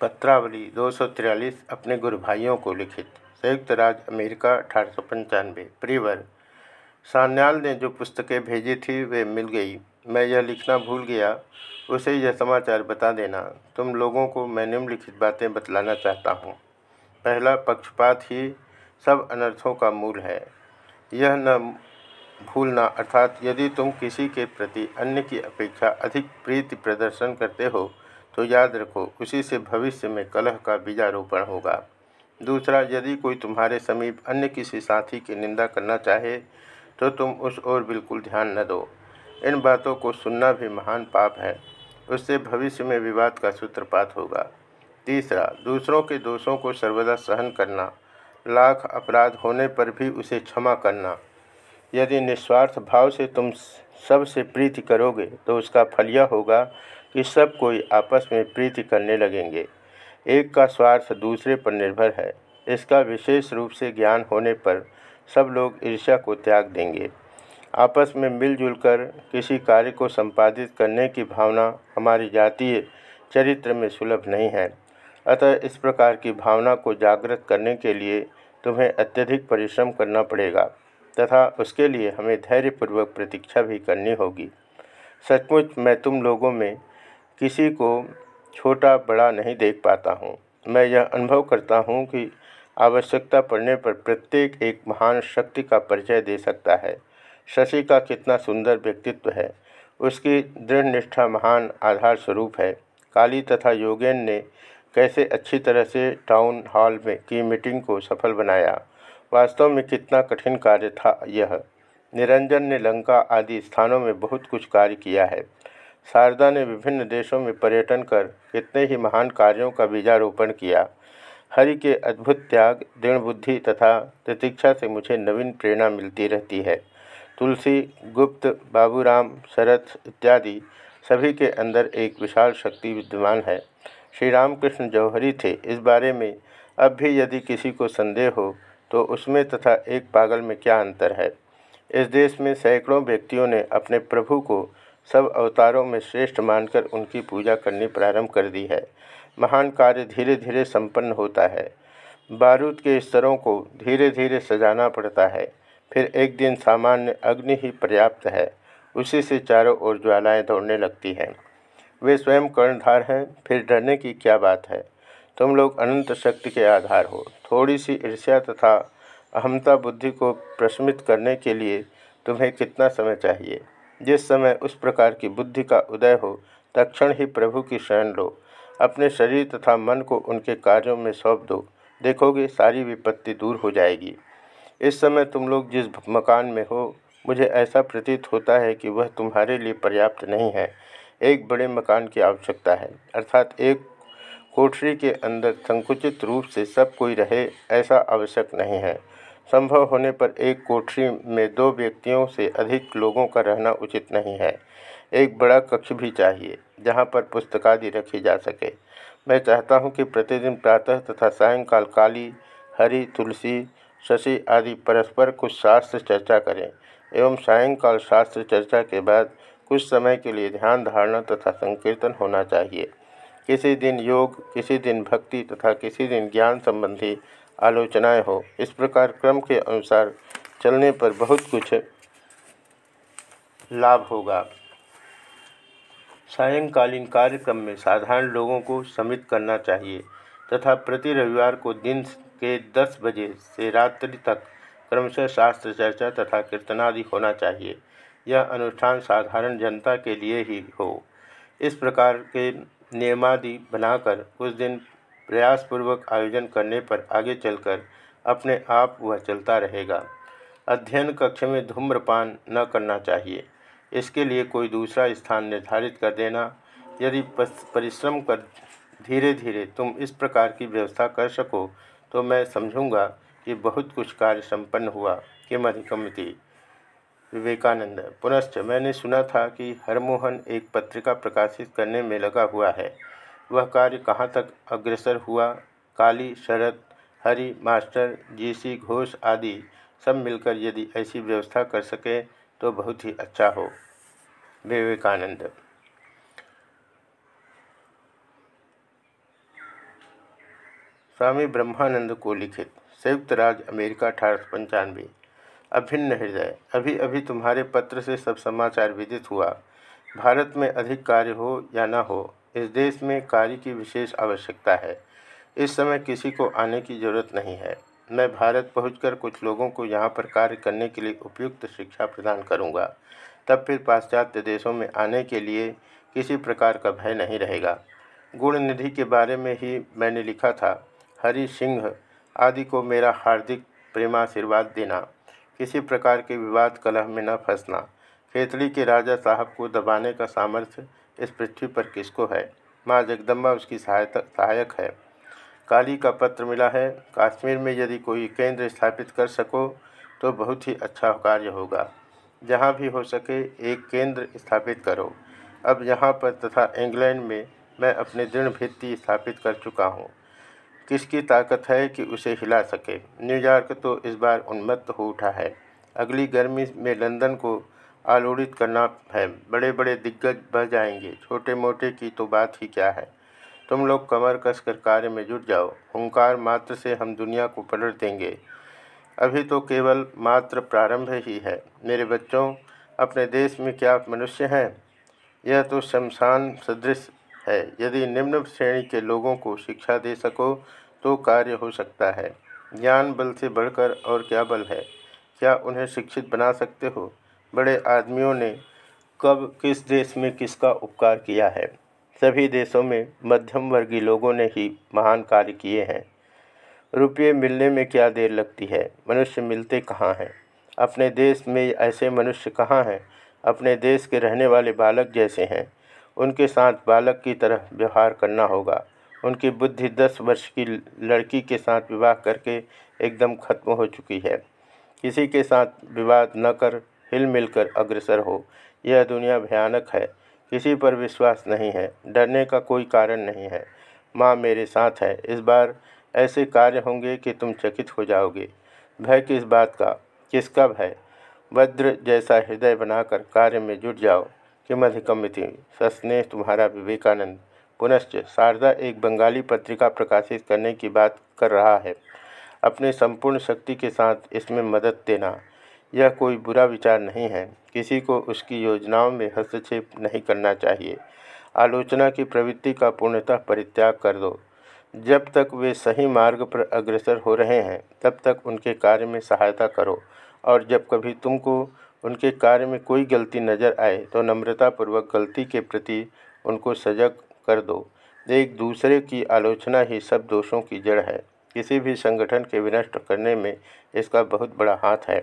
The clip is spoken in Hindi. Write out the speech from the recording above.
पत्रावली दो अपने गुरु भाइयों को लिखित। संयुक्त राज्य अमेरिका अठारह सौ पंचानवे प्रियवर सान्याल ने जो पुस्तकें भेजी थी, वे मिल गई। मैं यह लिखना भूल गया। उसे यह समाचार बता देना। तुम लोगों को मैं निम्नलिखित बातें बतलाना चाहता हूँ। पहला, पक्षपात ही सब अनर्थों का मूल है। यह न भूलना, अर्थात यदि तुम किसी के प्रति अन्य की अपेक्षा अधिक प्रीति प्रदर्शन करते हो तो याद रखो, उसी से भविष्य में कलह का बीजारोपण होगा। दूसरा, यदि कोई तुम्हारे समीप अन्य किसी साथी की निंदा करना चाहे तो तुम उस ओर बिल्कुल ध्यान न दो। इन बातों को सुनना भी महान पाप है। उससे भविष्य में विवाद का सूत्रपात होगा। तीसरा, दूसरों के दोषों को सर्वदा सहन करना। लाख अपराध होने पर भी उसे क्षमा करना। यदि निस्वार्थ भाव से तुम सबसे प्रीति करोगे तो उसका फल यह होगा कि सब कोई आपस में प्रीति करने लगेंगे। एक का स्वार्थ दूसरे पर निर्भर है। इसका विशेष रूप से ज्ञान होने पर सब लोग ईर्ष्या को त्याग देंगे। आपस में मिलजुल कर किसी कार्य को संपादित करने की भावना हमारी जातीय चरित्र में सुलभ नहीं है। अतः इस प्रकार की भावना को जागृत करने के लिए तुम्हें अत्यधिक परिश्रम करना पड़ेगा, तथा उसके लिए हमें धैर्यपूर्वक प्रतीक्षा भी करनी होगी। सचमुच मैं तुम लोगों में किसी को छोटा, बड़ा नहीं देख पाता हूँ। मैं यह अनुभव करता हूँ कि आवश्यकता पड़ने पर प्रत्येक एक महान शक्ति का परिचय दे सकता है। शशि का कितना सुंदर व्यक्तित्व है। उसकी दृढ़ निष्ठा महान आधार स्वरूप है। काली तथा योगेन ने कैसे अच्छी तरह से टाउन हॉल में की मीटिंग को सफल बनाया। वास्तव में कितना कठिन कार्य था यह। निरंजन ने लंका आदि स्थानों में बहुत कुछ कार्य किया है। शारदा ने विभिन्न देशों में पर्यटन कर कितने ही महान कार्यों का बीजारोपण किया। हरि के अद्भुत त्याग, दृढ़ बुद्धि तथा प्रतीक्षा से मुझे नवीन प्रेरणा मिलती रहती है। तुलसी, गुप्त, बाबूराम, शरथ इत्यादि सभी के अंदर एक विशाल शक्ति विद्यमान है। श्री रामकृष्ण जौहरी थे। इस बारे में अब भी यदि किसी को संदेह हो तो उसमें तथा एक पागल में क्या अंतर है? इस देश में सैकड़ों व्यक्तियों ने अपने प्रभु को सब अवतारों में श्रेष्ठ मानकर उनकी पूजा करनी प्रारंभ कर दी है। महान कार्य धीरे धीरे संपन्न होता है। बारूद के स्तरों को धीरे धीरे सजाना पड़ता है। फिर एक दिन सामान्य अग्नि ही पर्याप्त है। उसी से चारों ओर ज्वालाएँ दौड़ने लगती हैं। वे स्वयं कर्णधार हैं, फिर डरने की क्या बात है? तुम लोग अनंत शक्ति के आधार हो। थोड़ी सी ईर्ष्या तथा अहमता बुद्धि को प्रशमित करने के लिए तुम्हें कितना समय चाहिए? जिस समय उस प्रकार की बुद्धि का उदय हो तक्षण ही प्रभु की शरण लो। अपने शरीर तथा मन को उनके कार्यों में सौंप दो। देखोगे सारी विपत्ति दूर हो जाएगी। इस समय तुम लोग जिस मकान में हो, मुझे ऐसा प्रतीत होता है कि वह तुम्हारे लिए पर्याप्त नहीं है। एक बड़े मकान की आवश्यकता है। अर्थात एक कोठरी के अंदर संकुचित रूप से सब कोई रहे, ऐसा आवश्यक नहीं है। संभव होने पर एक कोठरी में दो व्यक्तियों से अधिक लोगों का रहना उचित नहीं है। एक बड़ा कक्ष भी चाहिए, जहाँ पर पुस्तकादि रखी जा सके। मैं चाहता हूँ कि प्रतिदिन प्रातः तथा सायंकाल काली, हरी, तुलसी, शशि आदि परस्पर कुछ शास्त्र चर्चा करें, एवं सायंकाल शास्त्र चर्चा के बाद कुछ समय के लिए ध्यान धारणा तथा संकीर्तन होना चाहिए। किसी दिन योग, किसी दिन भक्ति तथा किसी दिन ज्ञान संबंधी आलोचनाएँ हो। इस प्रकार क्रम के अनुसार चलने पर बहुत कुछ लाभ होगा। सायंकालीन कार्यक्रम में साधारण लोगों को समित करना चाहिए तथा प्रति रविवार को दिन के 10 बजे से रात्रि तक क्रमशः शास्त्र चर्चा तथा कीर्तनादि होना चाहिए। यह अनुष्ठान साधारण जनता के लिए ही हो। इस प्रकार के नियमादि बनाकर उस दिन प्रयासपूर्वक आयोजन करने पर आगे चलकर अपने आप वह चलता रहेगा। अध्ययन कक्ष में धूम्रपान न करना चाहिए। इसके लिए कोई दूसरा स्थान निर्धारित कर देना। यदि परिश्रम कर धीरे धीरे तुम इस प्रकार की व्यवस्था कर सको तो मैं समझूँगा कि बहुत कुछ कार्य संपन्न हुआ। कि मधिकमिति विवेकानंद। पुनश्च मैंने सुना था कि हरमोहन एक पत्रिका प्रकाशित करने में लगा हुआ है। वह कार्य कहाँ तक अग्रसर हुआ? Kali, Sharad, Hari, master, G C, Ghosh आदि सब मिलकर यदि ऐसी व्यवस्था कर सके तो बहुत ही अच्छा हो। विवेकानंद। स्वामी ब्रह्मानंद को लिखित, संयुक्त राज्य अमेरिका अठारह पंचानवे। अभिन्न हृदय अभी अभी तुम्हारे पत्र से सब समाचार विदित हुआ। भारत में अधिक कार्य हो या न हो इस देश में कार्य की विशेष आवश्यकता है। इस समय किसी को आने की ज़रूरत नहीं है। मैं भारत पहुंचकर कुछ लोगों को यहाँ पर कार्य करने के लिए उपयुक्त शिक्षा प्रदान करूँगा। तब फिर पाश्चात्य देशों में आने के लिए किसी प्रकार का भय नहीं रहेगा। गुण निधि के बारे में ही मैंने लिखा था। हरि सिंह आदि को मेरा हार्दिक प्रेमाशीर्वाद देना, किसी प्रकार के विवाद कलह में न फंसना। खेतड़ी के राजा साहब को दबाने का सामर्थ्य इस पृथ्वी पर किसको है? माँ जगदम्बा उसकी सहायता, सहायक है। काली का पत्र मिला है, कश्मीर में यदि कोई केंद्र स्थापित कर सको तो बहुत ही अच्छा कार्य होगा। जहाँ भी हो सके, एक केंद्र स्थापित करो। अब यहाँ पर तथा इंग्लैंड में मैं अपने दृढ़ भित्ति स्थापित कर चुका हूँ। किसकी ताकत है कि उसे हिला सके? न्यूयॉर्क तो इस बार उन्मत्त हो उठा है। अगली गर्मी में लंदन को आलोड़ित करना है। बड़े बड़े दिग्गज बह जाएँगे। छोटे मोटे की तो बात ही क्या है? तुम लोग कमर कसकर कार्य में जुट जाओ। हुंकार मात्र से हम दुनिया को पलट देंगे। अभी तो केवल मात्र प्रारंभ ही है। मेरे बच्चों, अपने देश में क्या मनुष्य हैं? यह तो शमशान सदृश है। यदि निम्न श्रेणी के लोगों को शिक्षा दे सको तो कार्य हो सकता है। ज्ञान बल से बढ़कर और क्या बल है? क्या उन्हें शिक्षित बना सकते हो? बड़े आदमियों ने कब, किस देश में किसका उपकार किया है? सभी देशों में मध्यम वर्गीय लोगों ने ही महान कार्य किए हैं। रुपये मिलने में क्या देर लगती है? मनुष्य मिलते कहाँ हैं? अपने देश में ऐसे मनुष्य कहाँ हैं? अपने देश के रहने वाले बालक जैसे हैं। उनके साथ बालक की तरह व्यवहार करना होगा। उनकी बुद्धि दस वर्ष की लड़की के साथ विवाह करके एकदम खत्म हो चुकी है। किसी के साथ विवाद न कर हिल मिलकर अग्रसर हो। यह दुनिया भयानक है। किसी पर विश्वास नहीं है। डरने का कोई कारण नहीं है। माँ मेरे साथ है। इस बार ऐसे कार्य होंगे कि तुम चकित हो जाओगे। भय किस बात का? किसका भय वज्र जैसा हृदय बनाकर कार्य में जुट जाओ। किम अधिकमिति सस्नेह तुम्हारा विवेकानंद। पुनश्च शारदा एक बंगाली पत्रिका प्रकाशित करने की बात कर रहा है। अपने संपूर्ण शक्ति के साथ इसमें मदद देना। यह कोई बुरा विचार नहीं है। किसी को उसकी योजनाओं में हस्तक्षेप नहीं करना चाहिए। आलोचना की प्रवृत्ति का पूर्णतः परित्याग कर दो। जब तक वे सही मार्ग पर अग्रसर हो रहे हैं, तब तक उनके कार्य में सहायता करो। और जब कभी तुमको उनके कार्य में कोई गलती नज़र आए तो नम्रतापूर्वक गलती के प्रति उनको सजग कर दो। एक दूसरे की आलोचना ही सब दोषों की जड़ है। किसी भी संगठन के विनष्ट करने में इसका बहुत बड़ा हाथ है।